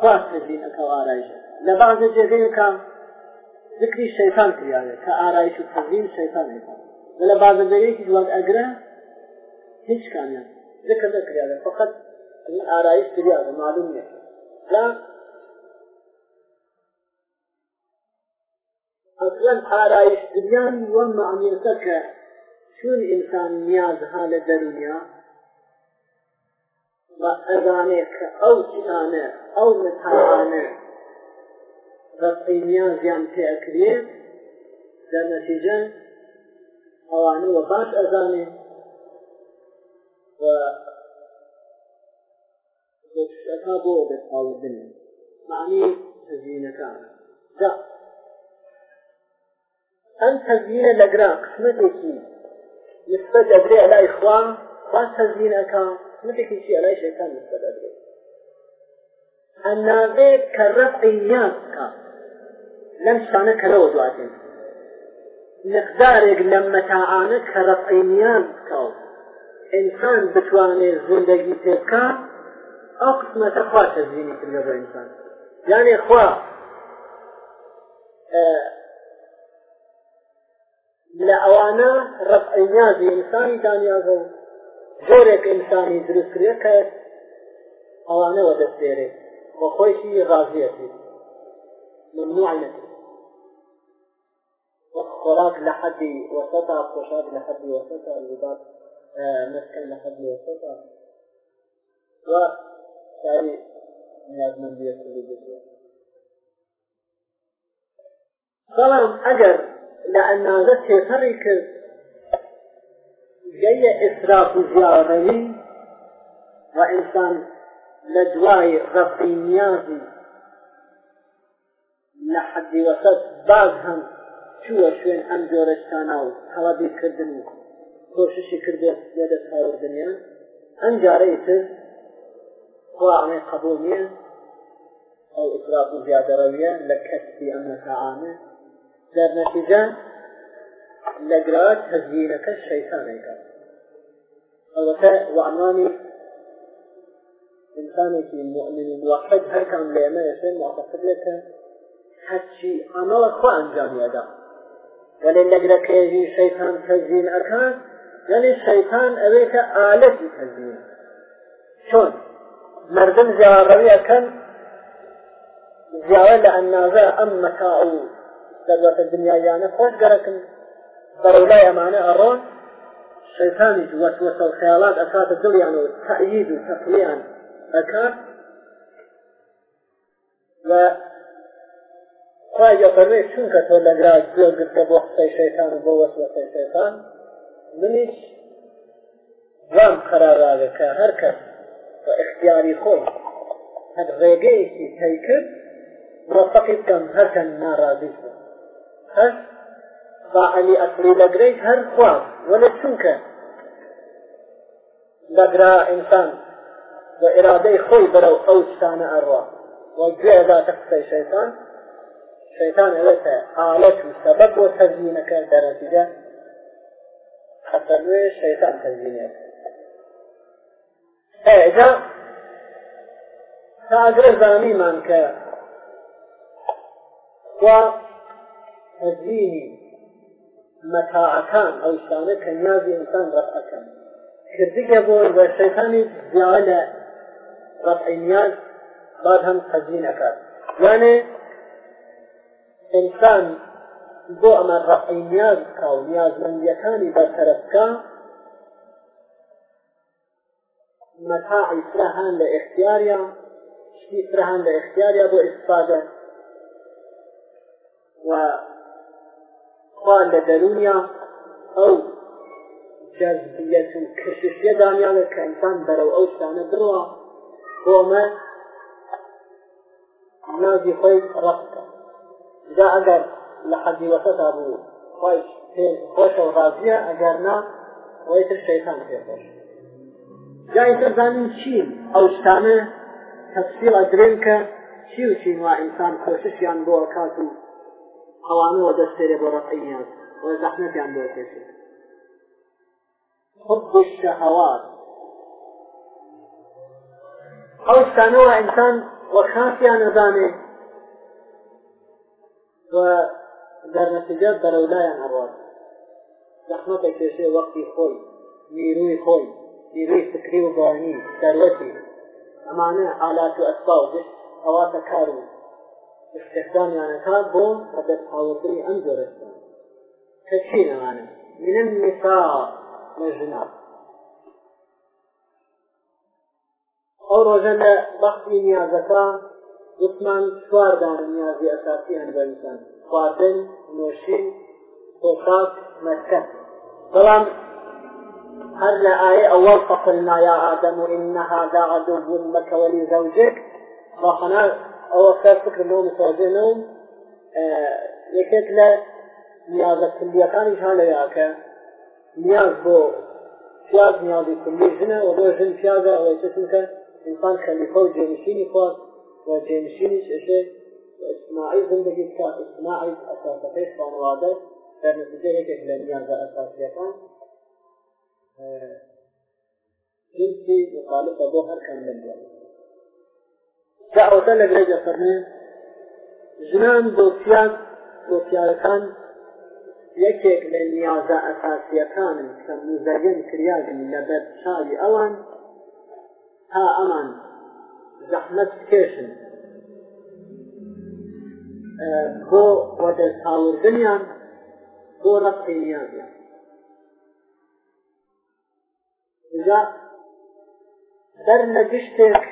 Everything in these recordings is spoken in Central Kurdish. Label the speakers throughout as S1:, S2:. S1: خواستەکە ئارایش لە بازە جێگەیکە ذکری شەیتان کریاوێت کە ئارایش و تەزیم شەیتان لە بازە جێگەیەکی دوات ئەگرە هیچ کامیان ذکر نکریاوێت فقط ئارایش کریاوە معلوم نیە لا ئەسلەن ئارایش دنیان وە معنیەکە کە چون ئینسان نیازها لە دەرونیا بە ئەزانێ کە ئەو چانە ئەو متانە بە قیمیان زیان پێکرێ لە نەتیجە ئەوانەوە باش ئەزانێ شەکە بۆ بێتاوردن معنی تەزیینەکانە دا ئەم تەزیینە لەگرا قسمەتێکی نسبەت ئەگرێ لای خوا خوا تەزیینەکان قسمتێکی شیعلای شەیتان نسبەت ئەدرێت ئەندازەیەک کە ڕەفعی یان بکات لەم شتانە کەرەوە دواتێن مقدارێک لەم مەتاعانە کە ڕەفعی یان بکات ئینسان بتوانێت زندگی پێ بکات ئەو قسمەتە خوا تەزیینی کرد لە بۆ ئینسان یانێ خوا لە ئەوانە ڕەفعی نیازی ئینسانی دانیازە و زۆرێک ئینسانی دروستکرێ کە ئەوانەوە دەست دێرێ بە خۆیشی ڕازیەتی ممنوعەتی خوراك لحد وسطها خوشاك لحد وسطها اللباس مسكن لحد وسطها و شعري نیاز من بیه کلی بشه بەڵام ئەگەر لە ئەنازە تێپەڕی کرد جەیە ئسراف و زیاڕەوی و ئینسان لە دوای ڕەفی نیازی لە حەدی وەسەت باز هەم چووە شوێن ئەم جۆرە شتانە و هەڵەبیکردن و کۆششی کردو لەدە تاوردنیان ئەم جارەی تر خواێ قبول نیە ئەو ئسراف و زیادەڕەویە لە کەسی ئەمە تاعاامە دەرنەتیجان لەگرات هەزیینەکە شەیتانێکە ئەوەکە وعمانی ئینسانێکی مؤمن موحد هەر کام لە ئێمە ئێشێ موافقت لێکە هەرچی ئەمەوە خۆ ئەنجامیەدا وەلێ لەگرەکێژی شەیتان تەزیین ئەەکان یعنی شەیتان ئەوێتە ئالەتی تەزیین چۆن مردم زیاڕەوی ئەەکەن زیاوە لە ئەنازە ئەم مەتاع و دەڵەتە دنیایانە خۆش گەرەکن بەڕوولای ئەمانە ئەڕۆن شەیتانی وەسوەسە و خەیاڵات ئەکاتە دڵیانەوە تەعید و تەقلیان ئەکات و خواهی فەرمێ چونکە تۆ لەگرا جۆگرکە بۆ قسەی شەیتان و بۆ وەسوەسەی شەیتان منیش وام قەراراگە کە هەر کەس بە اختیاری خۆی هەر ڕێگەیەکی تەیکرد مۆفەقی بکەم هەرکەن ناڕازی هەست باعلی ئەسلی لەگرەی هەر خوا وەنە چونکە لەگرا ئینسان بە ئێرادەی خۆی بەرەو ئەو شتانە ئەڕوا وەگوێدا تەقسەی شەیتان شەیتان ئەوێتە ئاڵەت و سەبەب بۆ تەزیینەکە دەرەتیدە حەسەنوێ شەیتان تەزیینێت ئێجا تاگرە زانیمان کە خوا تەزیینی مەتاعەکان ئەوشانە کە نیازی ئینسان ڕەفەکەن کردگە بۆ بەشەکانی زیاوە لە ڕەفعی نیاز بعد هەم قەزین ئەکات یانێ ئینسان بۆ ئەمە ڕەفعی نیاز بکا و نیازمەندیەکانی بەرتەرەفکە مەتاعی فراهان لە ئختیاریا شتی فراهان لە ئختیاریا بۆ ئیسفادە و خوا لە دەرونیا ئەو جەزبیەت و کششیە دانیاە کە ئینسان بەرەو ئەو شتانە بڕوە بۆمە نازی خۆی ڕەکە دا ئەگەر لە حەزیوەتەدا بوو خۆی خۆشە و ڕازیە ئەگەر نا وی تر شەیتان پێخۆش جای تەزانین چین ئەو شتانە تەفسیڵە درێن کە چی و چین وا ئینسان کۆششیان بۆ کات و ئەوانەوە دەستێرە بۆ ڕقیان وە زەحمەتیان بۆ پێشێ حب الشهوات ئەو شتانەوە ئینسان وەشاسیان نەزانێ وە دەرنەتیجە بەرەولایان هەڕات زەحمەتە کێشێ وەختی خۆی نیروی خۆی نیروی فکری و بانی دەروەتی ئەمانە حالات و ئەسباو دشت ئەواتە کار و استخدامیانەکە بۆ بەدەست هاوڵی ئەم جۆرەستان کەچی لەوانە منە نسا لە ژنا ئەو ڕۆژە لە بەختی نیازەکە وتمان چواردان نیازی ئەساسی هەن بە ئینسان خواردن نوێشی خۆشاک مەسکەن بەڵام هەر لە ئایا ئەوەڵ فەقلنا یا ئادەم و ئینەها دا عەدو بوون مەکەوەلی زەوجێک بەخەنە ئەوە سەر فکر لەوە مسازێنەوە یەکێک لە نیازە کلیەکانی ژان لەیاکە نیاز بۆ پیاز نیازی کلی ژنە و بۆ ژن پیازە ئەوە چکە انسان خەلیفە و جێنشینی خواست و جێنشینیش ئەشێ اجتماعی زندگی بکە اجتماعی ئەساسەکەی خانوادە در نتیجە یەکێک لە نیازە ئەساسیەکان جنسی مخالفە بۆ هەر کەم لە داوەتە لە درێژە فەرمێ ژنان دۆسیان دۆسیارەکان یەکێک لە نیازە ئەساسیەکانن کە مزەگەن کریاگن لە بەر چاوی ئەوان تا ئەمان زەحمەت بکێشن بۆ وەدە تاوردنیان بۆ ڕەقی نیازیان جا بەر لە گشتێک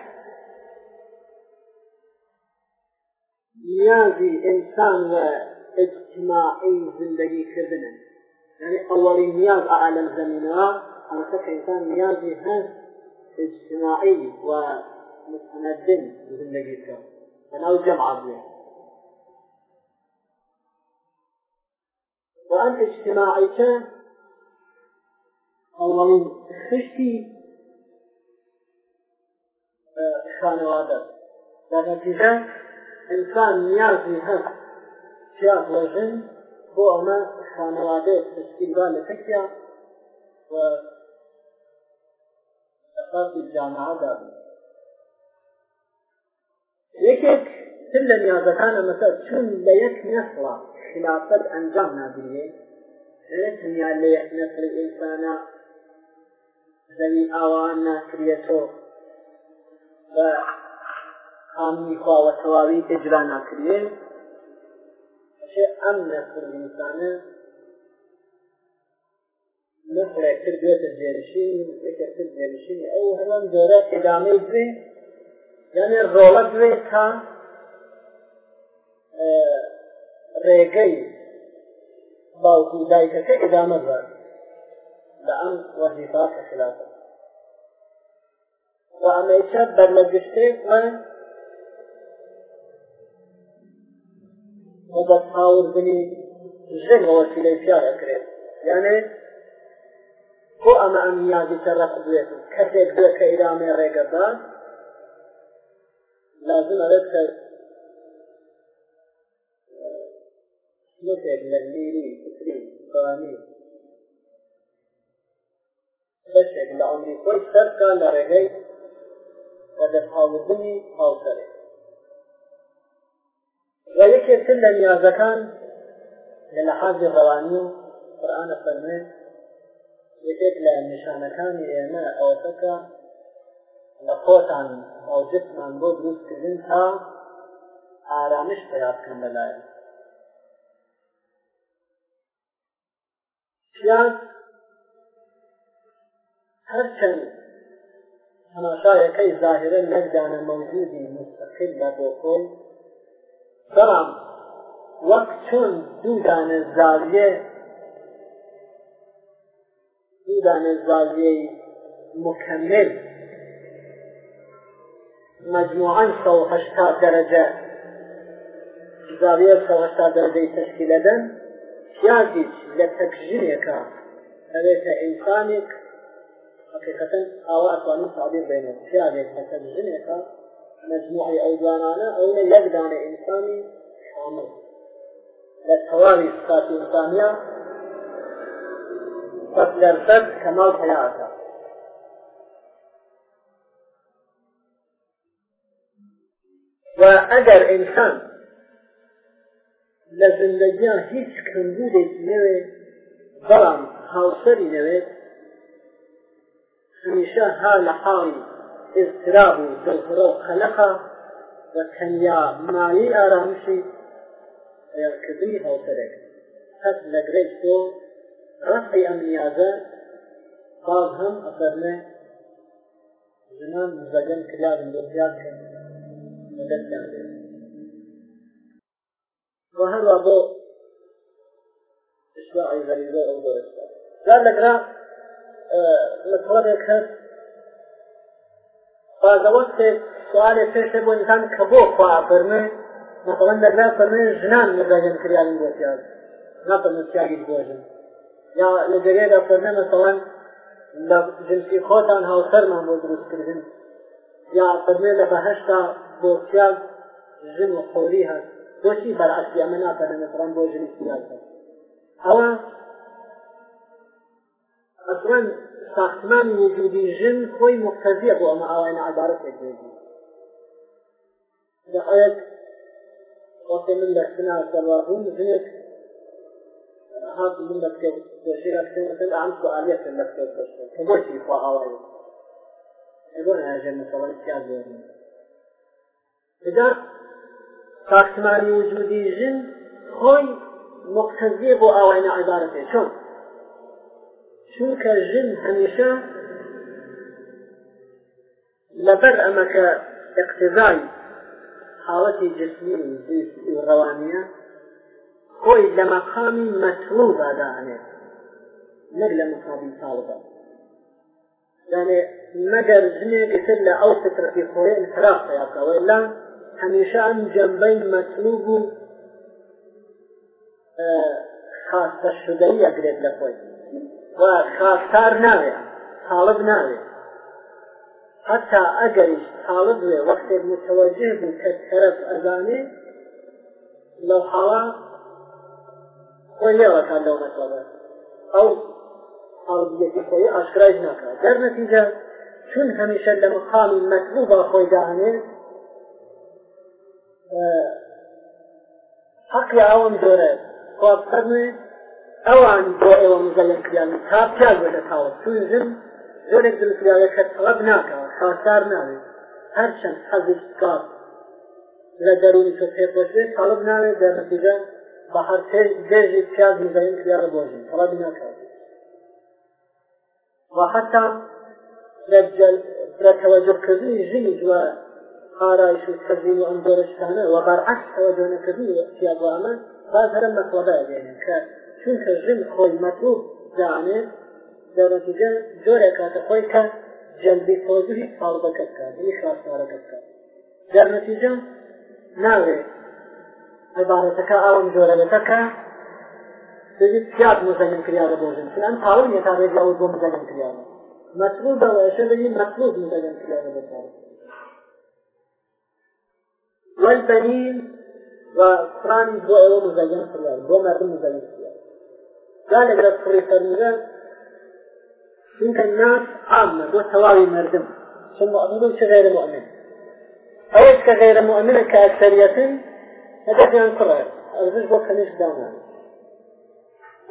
S1: نیازی ئینسان و اجتماعی زندگی کردنن یعنی اولین نیاز عالم زمینها حرکت انسان نیازی هست اجتماعی و متمدن زندگی کرد بناو جمع بله و ام اجتماعی که اولین خشتی خانواده در نتیجه ئینسان نیازی هەست پیا بۆژن بۆ ئەمە خانەوادەیە تشکیلوا لە تەکیا و ئەساسی جامعەدا یەکێک تر لە نیازەکانە مەسەر چون لە یەک نەسڵە خلافەت ئەنجام نابینێ تنیا لە یەک نەسڵی ئینسانە زەوی ئاوان ناکرێتۆ قانونی خواوە تەواوی ئجرا ناکردێ ئەم نەکردسانە نفرێکتر بێتە جێنشین یەکەتر جێنشین ئەو هەمان جۆرە ئێدامەی دوێ یعنی ڕۆڵە دوێ تا ڕێگەی باوکو دایکەکە ئێدامە بەر لە ئەم وەزیفا کە خلافە و ئەمەیچە بەرمەگشتێک من و بە چاوردنی ژنەوە سلەی پیاەکرێت یانێ بۆ ئەمە ئەم یادی تەڕق بێت کەسێک بێت کە ئیرامێ ڕێگە بە لازم ئەرێت کە نوتێک لە لیری فکری بانی بەشێک لە عمری خۆی سەرکە لە ڕێگەی بەدەستهاوردنی هاوسەرێک و یەکێکتر لە نیازەکان لە لەحازی ڕەوانی و قورآانە فەرمێ یەکێک لە نیشانەکانی ئێمە ئەوەکە لە خۆتان ئەو جسمان بۆ دروستکردن تا ئارامش پیابکەن لەلایەن پیان هەرچەند هەماشایەکەی ظاهرە نەردانە مەوجودی مستەقل لە بۆ خۆی بەڵام وەک چۆن دوودانە زاویە دوودانە زاویەی مکمل مجموعا سەهشتا دەرەجە زاویە سەهشتا دەرەجەی تشکیل دەن پیازیش لە تەکژیرێکە ئەوێتە ئینسانێک حقیقەتەن ئاوا ئەتوانی ساابیر بێنێت پیاێک لە تەکژنێکە مجموعی ئەو جوانانە ئەوە یەکدانە ئینسانی کامل لە تەواوی سفاتی ئینسانیە صد لەرسەد کەمال پەیاکە وەئەگەر ئینسان لە زندگیان هیچ کندودێک نەوێت بەڵام هاوسەری نەوێت هەمیشە ها لە حاڵی اضطراب وجوهر وخلقة وكنيا ماي آرامشي يركضني هوترك حتى لقريش تو رفع أمنيازة بعض هم أثرنا زمان مزاجم كلاب الاختيار كان مدد كان وهل أبو إشباعي غريبة أو دور إشباع قال لك لا مثلا كانت بازەوەستێک سوالێ پێشێ بۆ ئینسان کە بۆ خوا فەرمێ مثلا دەگرا فەرمێ ژنان مەدەگەن کریانی بۆ پیاز ناتەمە پیاگی بۆژن یا لە جێگەیدا فەرمێ مثلا لە جنسی خۆتان هاوسەرمان بۆ دروستکردن یا فەرمێ لە بەهشتا بۆ پیاز ژن و خۆری هەست بۆچی بەرعەسی ئەمە ناتەنە مثلا بۆ ژنی پیاز هەست ئەوە ئەسان ساختمان وجودی ژن خۆی مقتەزیە بۆ ئەمە ئاوانە عبارەتێک دەحەیەک وەڵی من لە سنا سەرواهون ژنێک هات من لە بکەێت دەژێرە بکەن ئەم سوالەکەن لە بکەێت بەشتێت کە بۆچی خوا ئاوایە ئەگەر هاژێن مەسەڵی کیا زۆرن لەجا ساختمانی وجودی ژن خۆی مقتەزیە بۆ ئاوانە عبارەتێک چۆن چونکە ژن هەمیشە لەبەر ئەمەکە اقتزای حاڵەتی جسمی ڕەوانە خۆی لە مەقامی مەسلوب دادانێت نەک لە مقابل تاڵبە یعنی مەگەر ژنێکی تر لە ئەو فترەتی خۆی انحراف یاکەوە لا هەمیشە ئەم جەمبەی مەسلوب و خاستە شدەی ئەگرێت لە خۆی و خاستار ناوێ حاڵب ناوێ حتا ئەگەریش حاڵب وێ وەختێ متەوەجه بوو کە تەرەف ئەزانێ لەو حاڵا خۆی لێوەکان لەو مەتەوە ئەو حاڵبیەتی خۆی ئاشکرایش ناکات دەرنەتیجە چون هەمیشە لە مقامی مەتبوو بە خۆی داهانێت حقی ئەوم زۆرە خواب فەرمێت ئەوان بۆ ئێوە مزەلەکریان تا پیاز بەدەتاوە سوزن زۆرێک دڵکراوەکە تەڵب ناکەوە خاکار ناوێت هەرچەند حەزی کار لە دەرونی تۆ پێپۆشێت تەڵب ناوێت دەرەتیجە بە هەر گەژی پیاز مزەین کریاە بۆژن تەڵب ناکەوە وحتى لتوجهكذي جيد وآرائش التزيين وأنظر الشهنة وبالعكس توجهنا كذي في أبو أمان فهذا لما توضع يعني چونکە ژم خۆی مەطلوب دانێت دەڕەتیجە جۆرێک کاتە خۆی کە جەلبی خۆزی ساڵبەکە بکات یعنی شارسارەکە بکات دەرنەتیجە ناوێت عبارەتەکە ئەوم جۆرەنەتەکە دەجێت زیاد مزەنم کریاە بۆژن ئەم تاوەن یە تا ڕێگە ئەو بۆ مزەنم کریاە مەطلوب بەوەشە دەجێت مەطلوب مزەنم کریاە بەتاوە والبنين وقران بو ايوه مزين خلال بو مردم مزين خلال ذلك لفري فريدة إنك الناس عامة وتواوي مردم ثم مؤمن كغير مؤمن أيش كغير مؤمن كأكثرية هذا في أنقرة أرزج وكنيش دانا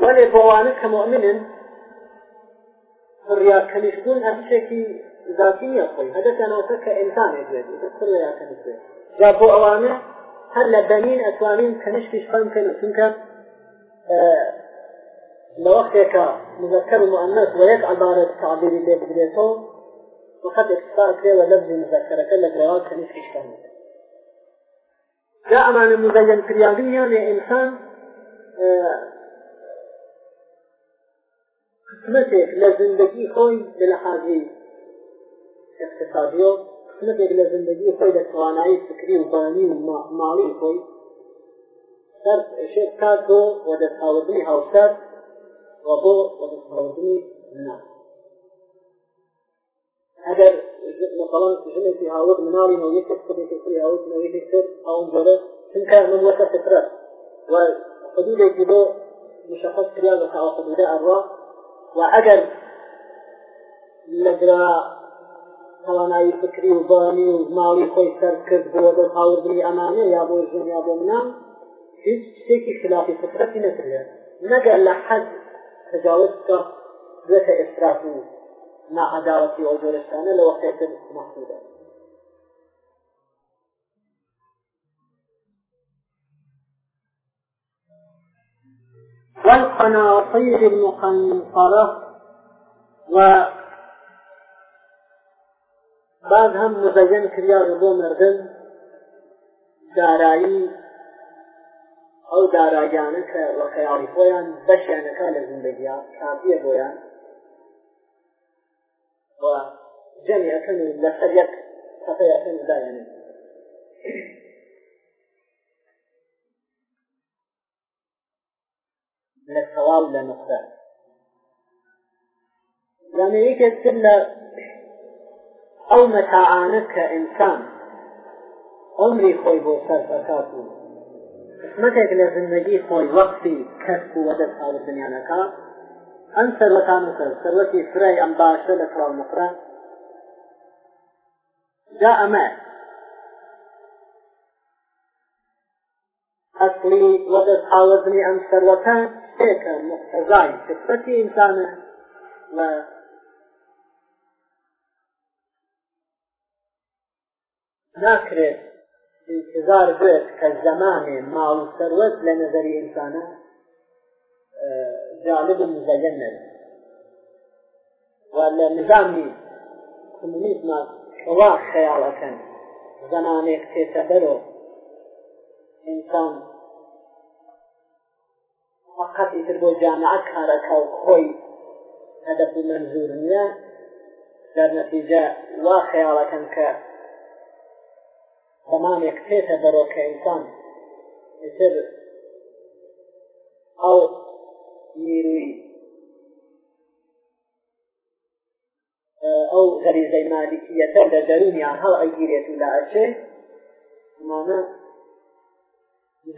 S1: ولي بوانك كمؤمن الرياء كنيش دون أبشكي ذاتي يقول هذا كان وتك إنسان يجوز يكسر الرياء كنيش جابوا أوانه هل لبنين أتوانين كنيش بيش فهم كنيش لوقتك مذكر ومؤنث ويك عبارة تعبيري لي بقريته وقد اختصار كلي ولفظ مذكرك لك رواك كنيش كشفانك جاء معنى مزين كريانية لإنسان قسمتك لزندگی خوي للحاجي اقتصاديو قسمتك لزندگی خوي لتوانائي فكري وباني ومالي خوي سر شيء كاتو ودتاوضي هاوسات وەبۆ وەدەستڕاوتنی مناڵ ئەگەر مثلا ژنێکی هاوت مناڵی نەوە یەک قسەێکی تری هاوت نەوەیەکی کرد ئەوم جۆرە چونکە من وەکە فکرەت و حدودێکی بۆ مشخص کریا بە تاوە حدودە ئەڕوا و ئەگەر لەگرا توانایی فکری و بانی و ماڵی خۆی سەر کرد بۆ بە هاوردنی ئەمانە یا بۆ ژن یا بۆ منام هیچ شتێکی خلافی فکرەتی نەکردێت نەگەر لە حەز تجاوز بکە بێتە ئێسراف و ناعەداوەتی ئەو جۆرەشانە لە وەقتێتر مەحسوودە والقناطير المقنطرة و بعد هم مزين كريار بو مردن دارایی ئەو داراگانە کە لە خەیاڵی خۆیان بەشیانەکە لە زندگیا کافیە بۆیان جەمیەکەن لەسەر یەک سەفەیەکەن دایانێت لە سەواڵ لە نقطە لەمەیەکێکتر لە ئەو مەتاعانە کە ئینسان عمری خۆی بۆ سەر بەکات و قسمتێک لە زندگی خۆی وەقتی کەس و وەدە ساڵ دنیاەکە ئەم سەرەکان کە سەرەتی فرای ئەم باشە لە کڵ مقرە جا ئەمە ئەسلی وەدە ساڵزنی ئەم سەرەکان شتێکە مقتەزای قسمەتی ئینسانە لە ناکرێت انتظار بێت کە زەمانێ ماڵ و سەروەت لە نظری ئینسانە جالب و مزەن نەبێت ولا نظامی کمونیزما شوا خەیاڵەکەن زەمانێک تێتە بەرۆ ئینسان فقط ئیتر بۆ جامعە کارەکە و خۆی هەدەف و منزور نیە دەرنەتیجە وا خەیاڵەکەن کە زمانێک پێێتە دەرۆکە ئینسان تر ئەو نیروی ئەو غەریزەی مالیکیەتە لە دەرونیان هەڵ ئەگیرێت و لاچێ مانە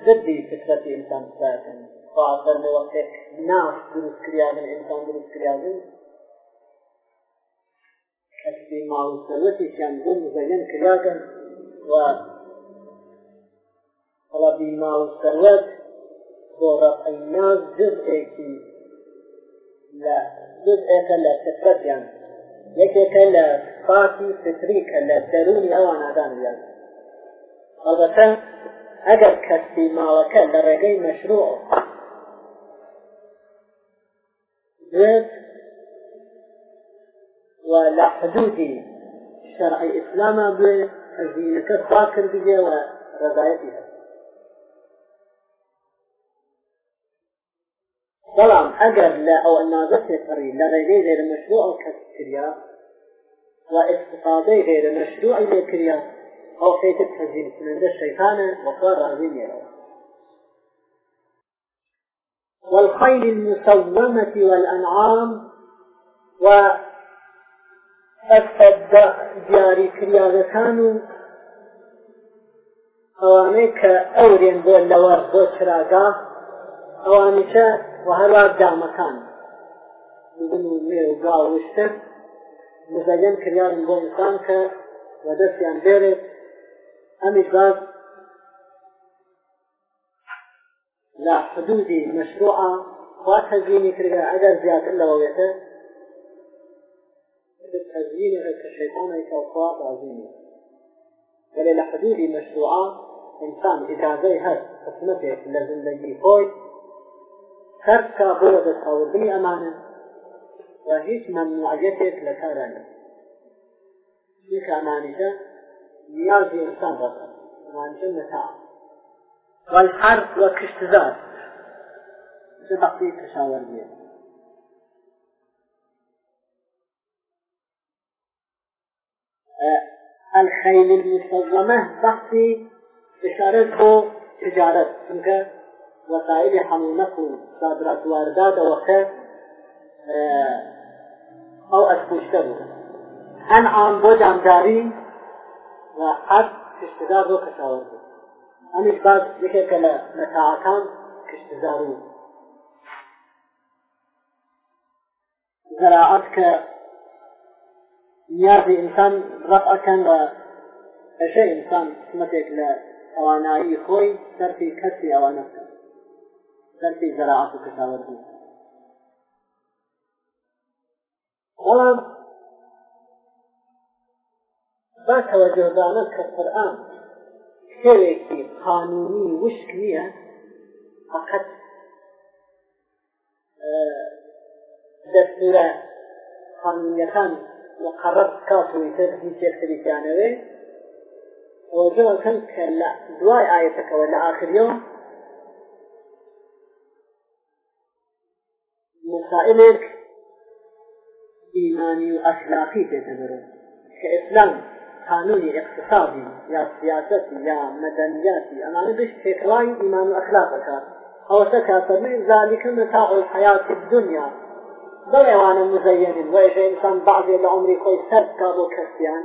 S1: زدی فکرەتی ئینسان ساکن بازەر بەوەقتێک ناف دروستکریابن ئینسان دروستکریابن کەسی ماڵ سەوەتی چیان بوو مزەن کراگەن و طلبی ماڵ سەرەت بۆ ڕەفعی ناز جزئێکی لە جزئێکە لە فطرەتیان یەکێکە لە فاتی فتریکە لە دەرونی ئەوان ئادانیان ئەڵبەتە ئەگەر کەسی ماڵەکە لە ڕێگەی مەشروع زێت و لە حدودی شەرعی ئیسلامە بێت هەزینەکە خوا کردیەوە ڕزایەتی هەست بەڵام ئەگەر لە ئەو ئەنازە تێپەڕی لە ڕێگەی غێرە مەشروع ئەو کەس کریا و ئستفادەی غێرە مەشروع لێ کریا ئەو خێتت هەزین کنەندە شەیتانە وەخوا ڕازی نێرەوە والخيل المسومة والأنعام و ئەسبە دیاریکریاگەکان و ئەوانەی کە ئەورێن بۆ لەوە بۆ چراگا ئەوانەکە وهەلا دامەکان مێگاڵشتر مزەگەن کریارن بۆ ئینسان کە بە دەستیان بێرێت ئەمیش باز لا حدودی مشروعە وا تەزیینی کرگە ئەگەر زیاتر لەوەێتە تحزينها كشيطان كوفاء عظيم وللا حديد مشروعات انسان اجازه هر قسمته لزندگی خۆی هەر کا بۆە بەساوردنی ئەمانە و هیچ ممنوعەتێک لە کارانە هیچ ئەمانیشە نیازی ئینسان بەسە ئەمانشە نەتا والحرب وكاشتزاز في تقدير تشاور بيه الخيل المسلمة بحثي إشارة بو تجارة چونکە وسائل حمونق و صادرات واردات وخه ئەو ئەسپشتە بوو ئەنعام بۆ جامداری و حەد کشتدا بۆ کەساوەر بوو ئەمیش باز یەکێکە لە مەتاعەکان کشتزار و زەراعەت کە نیاز ئینسان ڕەفەکەن بە ئەشە ئینسان قسمەتێک لە ئەوانایی خۆی سەرفی کەسی ئەوانە بکەن سەرفی زەراعات و کەساوەت بڵام با تەوەجێدانە کە قورئان کتێوێکی قانونی وشک نییە فقط دەستورە قانونیەکانی مقرب كاتويتر هيك يختلفانوي وجوه كم كلا دواي آيتك ولا آخر يوم مسائلك إيماني وأخلاقي تعتبره كإسلام قانوني اقتصادي يا سياسة يا مدنياتي أنا نبش فكراي إيمان وأخلاقك أو سكا ذلك متاع الحياة الدنيا بەڕێوانە مزەیەنین وێژە ئینسان بعضێ لە عمری خۆی سەر کا بۆ کەسیان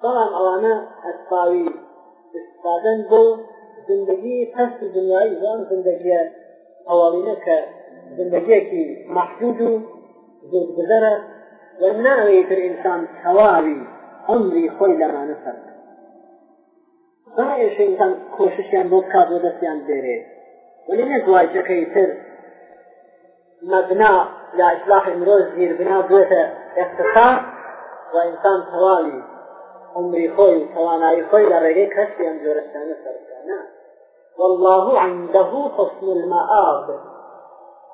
S1: بەڵام ئەوانە هەسپاوی استادن بۆ زندگی پەست دنیای زان زندگیە ئەوڵینە کە زندگیەکی مححدود و زودگزەرە و ناوێتتر ئینسان تەواوی عمری خۆی لەمانە سەر بەڕێش ئینسان کۆششیان بۆ کا بۆ دەستیان دێرێت ولی نەک واجەکەی تر مەبنا لا اصلاح امروز زیر بنا بوێتە اقتصاد و انسان تەواوی عمری خۆی و توانایی خۆی لە ڕێگەی کەسی ئەم جۆرەستانە سەرکانە والله عنده حسن المآب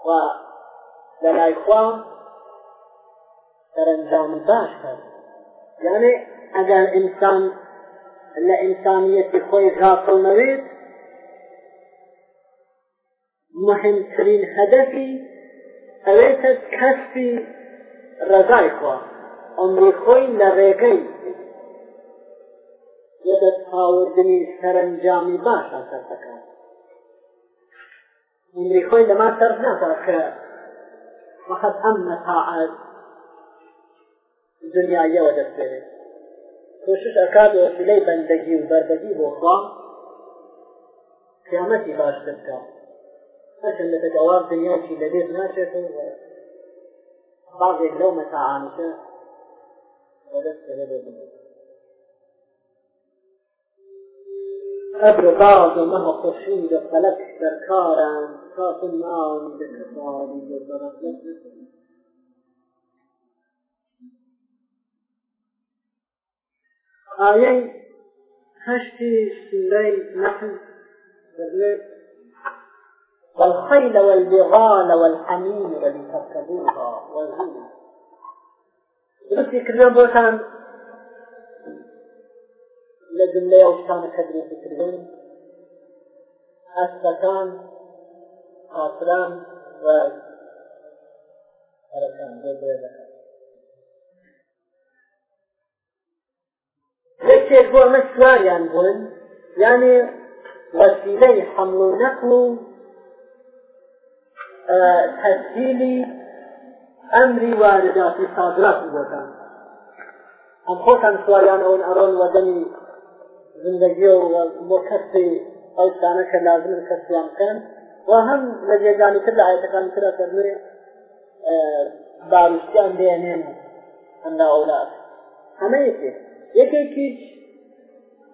S1: و لە لای خوا سەرنجام باش کرد یعنی ئەگەر ئینسان لە ئینسانیەتی خۆی غافڵ نەوێت مهمترین هدفی ئەوێ کەس کەسی ڕزای خوا ئەمڕی خۆی لە ڕێگەی لەدە پاوردنی سەرنجامی باشە سەرەکان ئەمری خۆی لەما سەر نادا کە وەخەت ئەم مەتاعات دنیایەوە دەستێنێت کوشش ئەکات وەسیلەی بەندەگی و بەربەدی بۆ خوا قیامەتی باش دەکات فەکن لە دەگەوار دنیاکی لەبێت ناچێت و بعضێک لەو مەتاعامشە بەدەست لەبێت ئەبر بعض مەها خۆشین لە فەلەک دەرکاران کاتن ماوەی دەکەساری لەزەرەت لەبێت آية هشتي سورة نحل والخيل والبغال والحمير لتركبوها وزينة درستی کردن بۆتان لە جملەی ئەو شتانە کە درێتی کردن ئەسەکان قاسران و هەرەکان بێ یەکێک بۆ ئەمە سواریان بوون یعنی وەسیلەی حەمل و نەقل و تسهیلی ئەمری وارداتی صادرات بۆتان ئەم خۆتان سوالیان ئەوەن ئەڕۆن وەدەنی زندگی و بۆ کەسی ئەوستانە کە لازمن کەسیان بکەن و هەم لە جێگانی تر لە ئاەتەکان ترە کەمرێ باروشتیان دێنێن ئەندا ئەولاد هەمە یەکێک یەکێکیش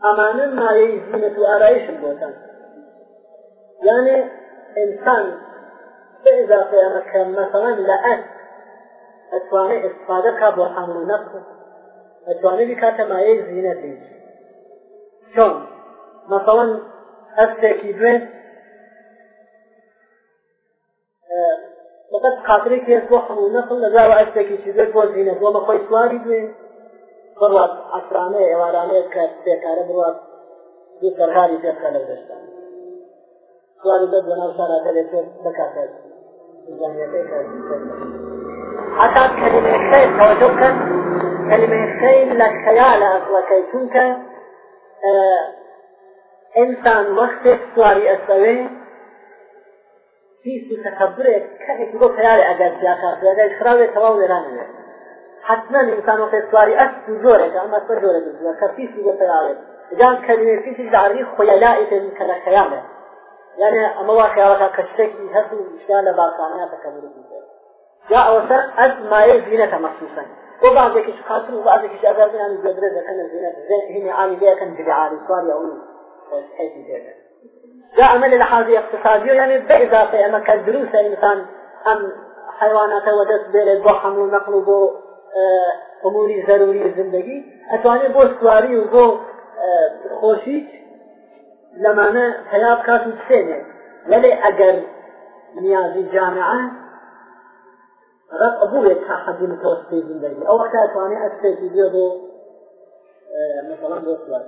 S1: ئەمانە مایەی زینەت و ئارایشم بۆتان یانێ ئینسان بإضافة مثلا لأت ئەتوانێت ئستفاده کا بۆ حمل نەق ئەتوانێت کاتە مایەی زیینە بێت چۆن مەسەڵەن هەستێکی دوێن لەقەت خاطری کێت بۆ حمل نەقل لەزار ئەستێکی چی بێت بۆ زیینە بۆ بەخۆی سواری دوێن بڕات ئەسرانەیە ئێوارانەیە کە پێکارە بڕات دوو سەرهاری پێکە لە دەشتان سواری دەست بەناو شارەکە لێ دەکاتێت حتى كلمة خير توجهك كلمة خير للخيال أصلكي چونك ئینسان وەختێک سواری ئەسەوێ هیچ تەکەبرێک کەێک بۆ پیاێ ئەگەر پیاکەگەی خراوێت تەواو وێرانێت حتمەن ئینسان وەختێک سواری ئەس زۆرێک ئەمە سەر زۆرە کە پیسی بۆ پیاێت جان کەلیێ پیسی داری خۆیلا ئیتن کە لە خەیاڵێت یعنی ئەمە واقعەکە کە شتێکی هەست و شتیان لە باکانیا تەکەبر یا ئەوە سەر ئەس مایە زیینەکە مەخصوصن بۆ بعضێکیش خاتر و بعضێکیش ئەگەر بنانی زەدرە دەکەن زیینەت زێنی عامیلەکەن بلعالی سواری ئەو حیزی دێت جاء عمل لحاظ اقتصادي يعني بإضافة أما كدروس الإنسان أم حيوانات ودس بير بوحم ونقل بو أموري ضروري الزندگي أتواني بو سواري وبو خوشيك لەمانە حیاب کات و سێنێ لەلێ ئەگەر نیازی جامعە رب ابوه كحدي متوسطي زندگي او وقتها تواني استيجي بيو مثلا بوصلات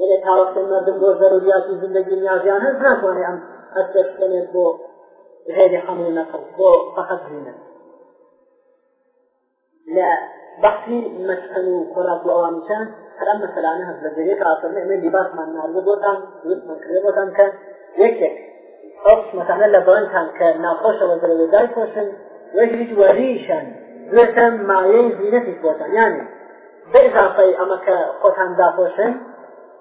S1: ولی تا وقت مردم بۆ ضرورياتي زندگي نيازيان هز نتواني ام استيجي بو غير حمل نقل بو فقط زينة لا بحثي مسألة قراب وأوامشان سلام به سلامه حضرت یک آسانه امین دیباس من نارده بودم دوست من کرده بودم که یک یک خوش مثلا لبان تن که ناخوش و زلویدای خوشن و یک هیچ وریشن دوست مایه زینتی بودن یعنی به اضافه اما که خودم دا خوشن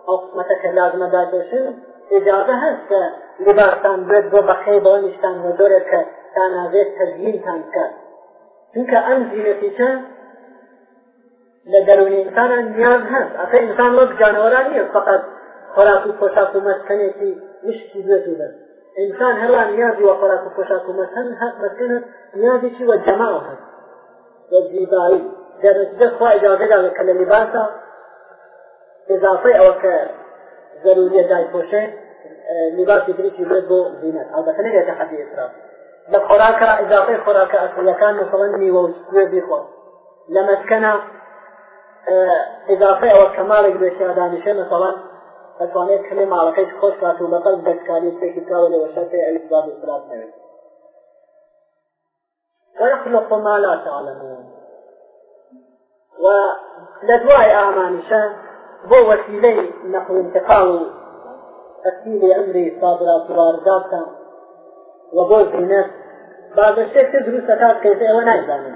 S1: او مثلا که لازمه دا خوشن اجازه هست که لباستان بد بو بخی بانشتان و دوره که تنازه تزیین تن که چونکه ام زینتی چه لە دەرونی ئینسانە نیاز هەست ئەکە ئینسان وەک جانەوەران نیە فقط خۆراک و پۆشاک و مەسکەنێکی مشکی بێتی بەست ئینسان هەڵا نیازی وە خۆراک و پۆشاک و مەسەن هەست مەسکەنت نیازێکی وە جەماع هەست وە زیبایی دەرەجدە خوا ئجازەدا لە کە لە لباسە اضافەی ئەوە کە ضرورية داي كوشي لباس يدريك يبدو زينة هذا كان ليس حدي إسراف لخوراك إضافي خوراك أصلا كان مثلا ميوة وسكوية بيخوا لمسكنة اضافه او کمالک به شهر دانشه مثلا اتوانه کلی معلقه خوش کات و بطل دستکاری تکی تاول و شرط اضافه افراد نوید ويخلق ما لا تعلمون ولدواء اعمال شان بو وسيله نقل انتقال تسهيل امري صادرات واردات وبو زينات بعد الشيء تدرس تات كيف انا نايزانين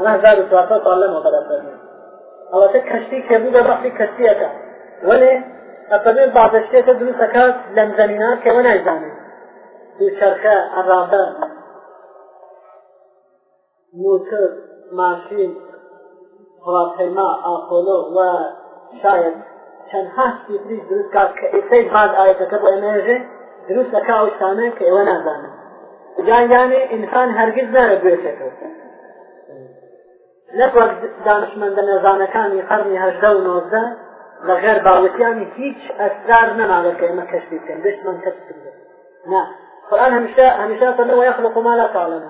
S1: انا زاد وتواصل تعلم وبدا ئەوەتە کەشتی کێبوو بە بەخی کەسیەکە وەێ ئەپەبێت بازشتێتە دروستەکات لەم زەمینا کەوە نایزانێت دوو چەرخە ئەڕاتە موتر ماشین هەڵاتەما ئاپۆلۆ و شاید چەندها سیفری دروست کات کە ئیسەی باز ئاەتەکە بۆ ئەمێژێ دروست ئەکا ئەو شتانە کە ئێوە نازانن جایانێ ئینسان هەرگیز نارە گوێتەکەوتن نەکوەک دانشمەندە نێزانەکانی قەرنی هەژدە و نۆزدە لەغێر باوتیانی هیچ ئەسرار نەماڵەکە ئێمە کەشتی بکەن دشمان کەس کرد نا قرآن هەمیشە هەمیشە فەنەوە یخلق ما لا تعلم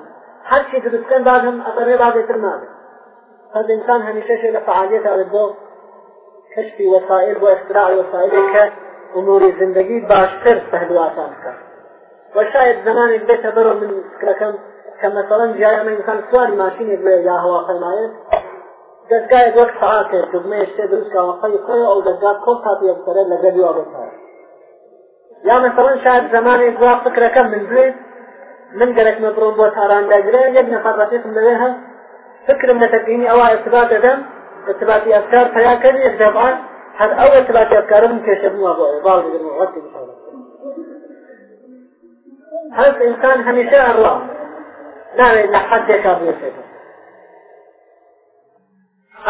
S1: هەرچی دروستکەن بعد هەم ئەقەرێ بعدێتر نابێت قد انسان هەمیشە شێ لە فعالیت ئەڵبۆ کەشتی وسائل بۆ ئەسراع وسائلێک کە اموری زندگی باشتر سهلواتان بکە وشاید زمانێک بێتە بەرە من فکرەکەم کە مەسەڵەن جیای ئەمە ئینسان سواری ماشینێک بێ یا هەواپەیمایەت دەستگایەک وەک سەعاتێک دگمەیە شتێ دروستکەوە قەی خۆی ئەو دەستگا کۆڵ تاپی یەکسەرە لەگەر وا بێتەوە یا مەسەڵەن شاید زمانێک وا فکرەکەم من بێت من گەرەکمە بڕۆم بۆ تاراندەگرێ یەک نەفەر ڕەفیقم لەوێ هەست فکرم لە تەقینی ئەوە ئەتبات دەدەم ارتباطي أفكار فيا كبير طبعا هل أول ارتباطي أفكارهم كشبوها بعض المغطي بحوله هل الإنسان هميشه الله ناوێت لە حەدێکا بێتێتەوە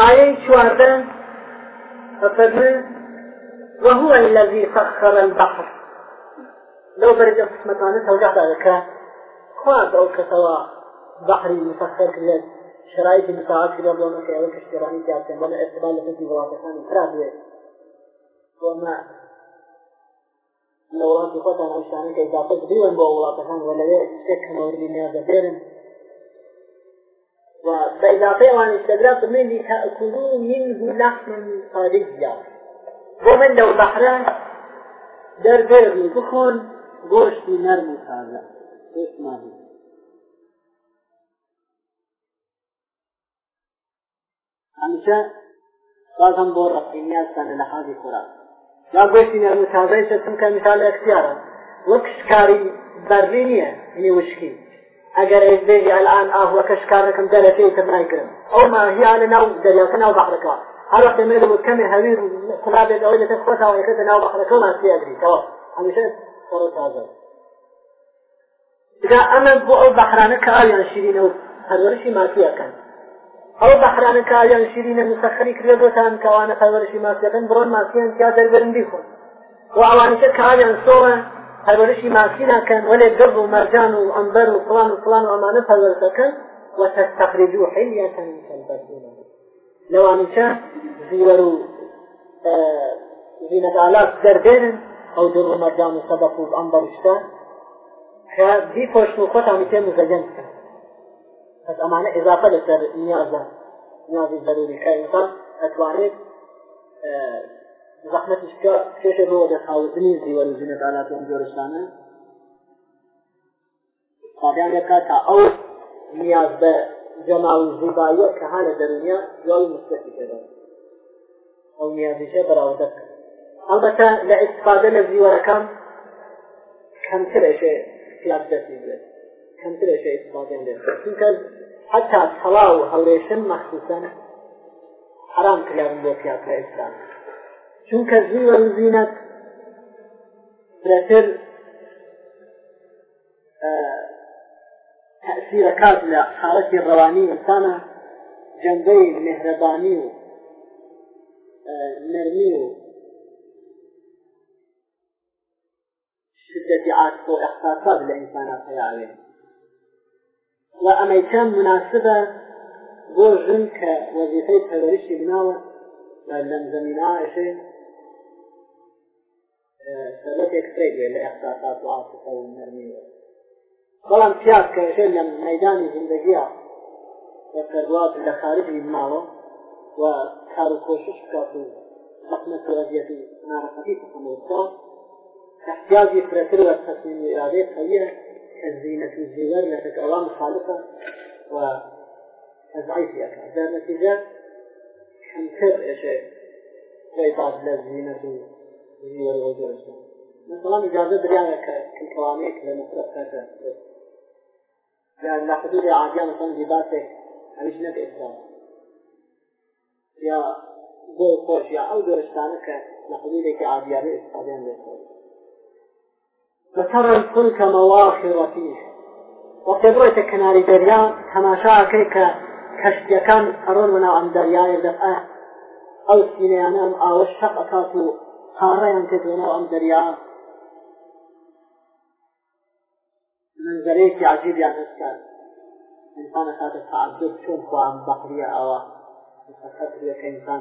S1: آية شواردة ففرمي وهو الذي سخر البحر لو برد قسمتانه توجع ذلك خواد أو كسوا بحري مسخر كلاد شرائط المساعات كلاد وما كيابل كشتراني جاتن ولا ارتبال لفتي وواقعان فرابية وما لو راتي قطع عشانك إذا قد بيوان بواقعان ولا يشتك موردين هذا بيرن وبإضافة عن استدراك من لتأكلوا منه لحما طريا ومن لو بحران در بيغي بخون گوشت نرم تازه گوشت ماهی همیشه بازم با رفینی هستن لحاظی خوراک یا گوشتی نرم تازه ایسا چون که مثال اختیاره وەک شکاری بەرلی نییە هی وشکی ئەگەر ئێزبێژی ئەلان ئاهوەکە شکارەکەم دەرە پێی تەمنایگرم ئەو ماهیانە ناو دەریاکە ناو بەحرەکە هەر وقت مێ دەبوو کەمی هەویر خلابێت ئەوەی لەتە خۆتاوەیەکە دە ناو بەحرەکە ماسیەگریتەوە هەمیشە سەر تازە دا ئەمە بۆ ئەو بەحرانە کە ئاویان شیرینە و هەرەرشی ماسیەکەن ئەو بەحرانە کە ئاویان شیرینە مسەخری کرێ بۆتان کەوانە خەوەرشی ماسیەکەن بڕۆن ماسیان تیا دەربرن بیخۆن و ئەوانەکە کە ئاویان سۆڵە پەرۆرشی ماسیراکەن وەلێ دەب و مەرجان و ئەمبەر و فڵان و فڵان ئەمانە پەرۆر دەکەن وتستخرجوا حلية تلبسونه لو أنشا زيورو آه زينة آلاف دربين أو در مردان صدق وأنبر اشتا كبي فوشنو خطا متين مزجن كان بس أمانة إضافة لسر نيازة نيازي ضروري كإنسان أتوانيت آه زەحمەتش کێشە بۆ دەستاوتنی زیوە ژنە دالات ئەم جۆرشانە خادیان دەکات تا ئەو نیاز بە جەما و زیباییە کە ها لە دەرونیا جوای مستەفی دەدا ئەو نیازیشە بەراوردە ئەڵبەتە لە ئیسفادە لە زیوەرەکان کەمتر ئەشێ خلاف دەستی بێت کەمتر ئەشێ ئیسفادە لێت چونکە حتا تەواو هەڵێشن مەخصوصەن حرام کلام بۆ پیاکە ئیسلامە چونکە زیوە زیینەت لەتر تأثیرەکات لە حاڵەتی ڕەوانی ئینسانە جەنگەی مهرەبانی و نەرمی و شدەتی عاتف و ئەحساسات لە ئینسانە پیاوێ و ئەمەی کەم مناسبە بۆ ژن کە وەزیفەی پەرۆریشی بناوە لەم زەمینە عێشەی سەبەتێک سێگوێ لە ئەحساسات و عاتفە و نەرمیوە بەڵام پیاس کەژێ لە مەدانی زندگیە لە کەروات لە خارجی ماوە و کار و کۆشش بکات و زەخمە سەرەزیەتی ناڕەقەتی تەخەمەوەکە احتیاجی فرەتر وە تەسمیم و ئیرادەی قەویە کە زینەت و زیوەر لە تەکەوان خالقە و تەزعیفیەکە دەر نەتیجە کەمتر ئێشێ جای باز لە زینەت و مثلا اجازه دریانه که کلامه که لمصرف کرده يعني لا حدود عادية مثلا لباسك همیش نك اسلام یا گل خوش یا او درشتانه که لحدودی که عادیانه استفادهان بکنه وترى الفلك مواخر فيه وكبرت كناري دريا تماشا كيك كشت كان قرون ونوع دريا يبدأ أو سينيانا أو الشقة كاتو پاڕیان کردونەوە ئەم دەریا منزەرەیەکی عجیبیان هەست کرد انسانە کاتە تعجب چۆن خوا ئەم بەقریە ئەوە فەقەتریەکە ئینسان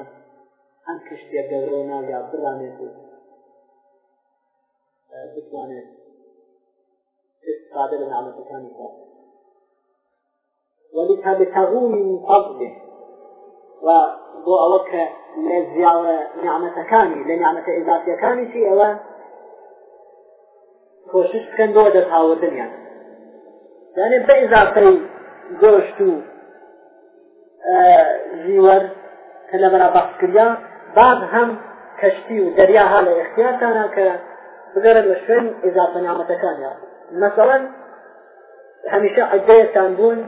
S1: ئەم کشتیە گەورۆنا یا بڕانێت و بتوانێت استفاده لە نعمەتەکانی خوا ولتبتغوا من فضله و بۆ ئەوە کە زیاوە نیعممەتەکانی لە نیعممەتە ئزافیەکانیشی ئەوە کۆشش بکەن بۆ دەرهاوردنیان دەێ بە ئزافەی گۆشت و ژیوەر کە لە بەرا بەسکریا بعد هەم کەشتی و دەریا ها لە اختیارتانە کە بگەرن بە شوێن ئزافە نیعممەتەکانیان مثلا هەمیشە عدەیەتان بوون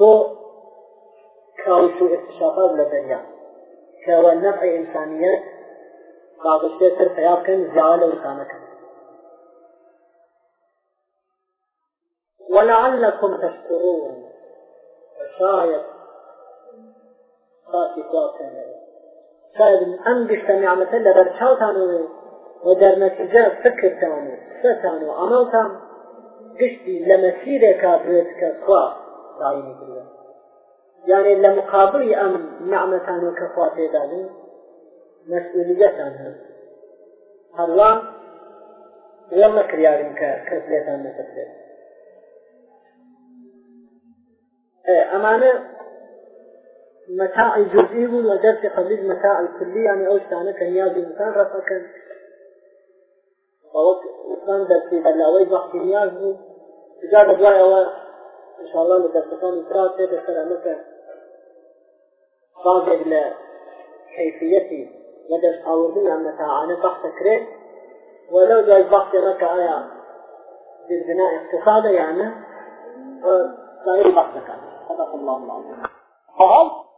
S1: بۆ كاوش واكتشافات لدنيا كوا نفع إنسانية بعض الشيء تر فياب كان زعل وكانك ولعلكم تشكرون شاید خاصی خواسته شاید ام گشته نعمته لبر چاوتانو و در نتیجه فکرتان و ستان و عملتان گشتی لمسیرێکا بێت کە خوا داینی کرده یانێ لە مقابلی ئەم نعمەتان و کە خوا پێدانی مەسئولیەتان هەست هەڵام وە مەکریارم کە کەس لێتان نەسەبێت ئەمانە متاع جزئي بون ودرس قبل متاع الكلي يعني أول شتانا كان يازي إنسان رفع كان وقت إنسان درسي بل أولي بحث نياز بون تجار بدوار أول إن شاء الله لدرس كان إطراف تيدا سلامك بعضێک لە کەفیەتی لە دەستاوردن ئەم مەتاعانە بەخسەکرێت وەلەو دوای بەختی ڕەکە ئایا زیربنا اقتصادە یانە سایر بەخسەکان صدق الله العظيم